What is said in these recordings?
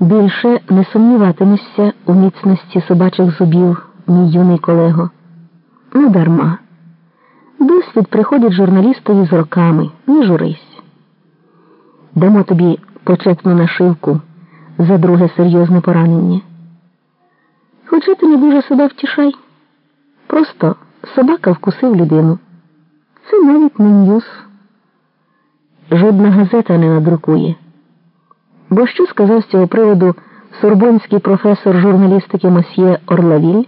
Більше не сумніватимешся у міцності собачих зубів, мій юний колего. Не дарма. Досвід приходить журналістові з роками, не журись. Дамо тобі почетну нашивку за друге серйозне поранення. Хоча ти не дуже себе втішай. Просто собака вкусив людину. Це навіть не ньюс. Жодна газета не надрукує. Бо що сказав з цього приводу сурбонський професор журналістики Мосьє Орлавіль?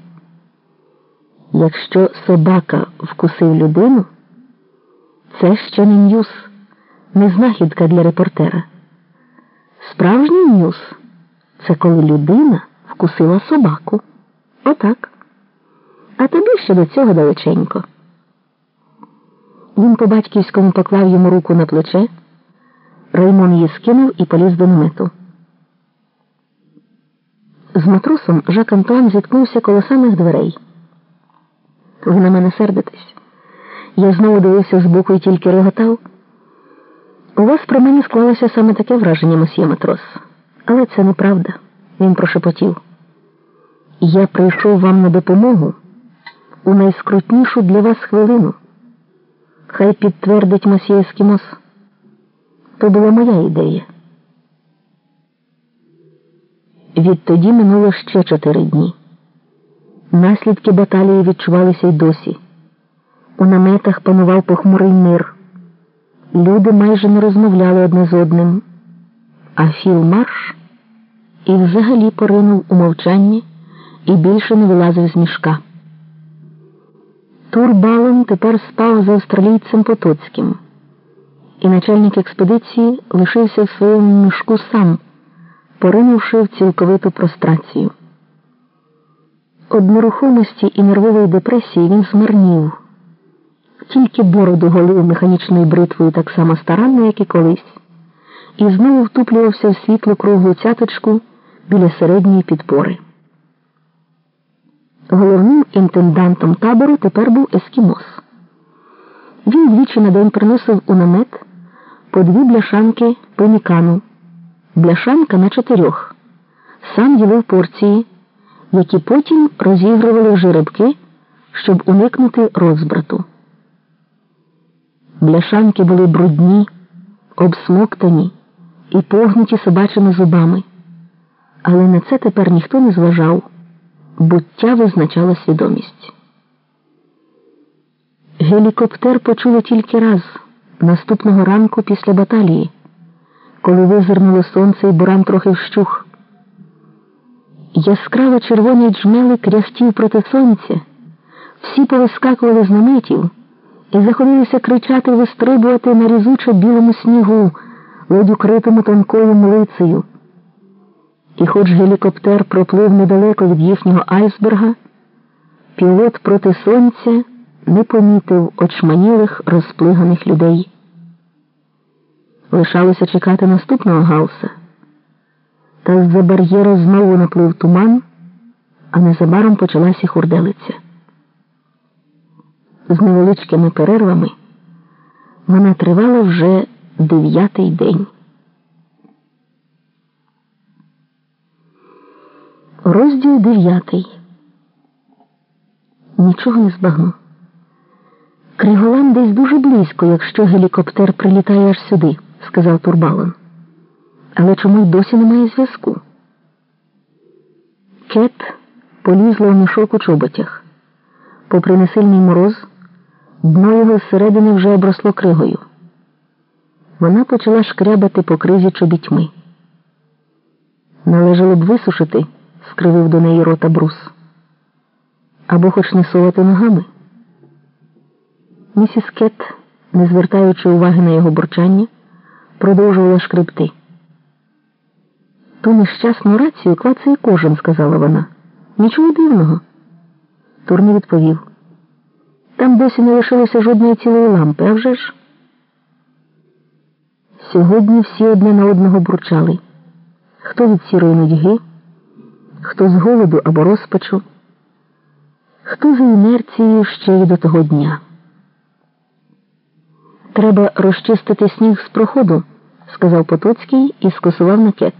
Якщо собака вкусив людину, це ще не ньюс, не знахідка для репортера. Справжній ньюс це коли людина вкусила собаку. Отак. А тобі ще до цього далеченько. Він по батьківському поклав йому руку на плече. Раймон її скинув і поліз до намету. З матросом Жак Антуан зіткнувся коло самих дверей. Ви на мене сердитесь. Я знову дивився збоку і тільки реготав. У вас про мене склалося саме таке враження, мосьє матрос. Але це неправда. Він прошепотів. Я прийшов вам на допомогу у найскрутнішу для вас хвилину. Хай підтвердить мосьє Ескімос. То була моя ідея. Відтоді минуло ще чотири дні. Наслідки баталії відчувалися й досі. У наметах панував похмурий мир. Люди майже не розмовляли одне з одним, а Філ Марш і взагалі поринув у мовчанні і більше не вилазив з мішка. Турбалон тепер спав з австралійцем Потоцьким, і начальник експедиції лишився в своєму мішку сам, поринувши в цілковиту прострацію. Од нерухомості і нервової депресії він змарнів, тільки бороду голив механічною бритвою так само старанно, як і колись, і знову втуплювався в світлу круглу цяточку біля середньої підпори. Головним інтендантом табору тепер був ескімос. Він двічі на день приносив у намет по дві бляшанки пенікану, бляшанка на чотирьох, сам ділив порції, які потім розігрували жеребки, щоб уникнути розбрату. Бляшанки були брудні, обсмоктані і погнуті собачими зубами, але на це тепер ніхто не зважав буття визначала свідомість. Гелікоптер почули тільки раз наступного ранку після баталії, коли визирнуло сонце і буран трохи вщух. Яскраво червоний джмели кряхтів проти сонця, всі повискакували з наметів і заходилися кричати вистрибувати на різучо білому снігу, ледь укритому тонкою млицею. І хоч гелікоптер проплив недалеко від їхнього айсберга, пілот проти сонця не помітив очманілих розплиганих людей. Лишалося чекати наступного галса. Та з-за бар'єра знову наплив туман, а незабаром почалася хурделиця. З невеличкими перервами вона тривала вже дев'ятий день. Розділ дев'ятий. Нічого не збагну. Криголам десь дуже близько, якщо гелікоптер прилітає аж сюди, сказав Турбалон. Але чому й досі немає зв'язку? Кет полізла в мішок у чоботях. Попри несильний мороз, дно його зсередини вже обросло кригою. Вона почала шкрябати по кризі чобітьми. Належало б висушити скривив до неї рота брус. Або хоч не совати ногами. Місіс Кет, не звертаючи уваги на його бурчання, продовжувала шкребти. Ту нещасну рацію клацає кожен, сказала вона. Нічого дивного. Турні відповів. Там досі не лишилося жодної цілої лампи, а вже ж. Сьогодні всі одне на одного бурчали. Хто від сірої нудьги? хто з голоду або розпачу, хто за інерцією ще й до того дня. Треба розчистити сніг з проходу, сказав Потоцький і скосував накет.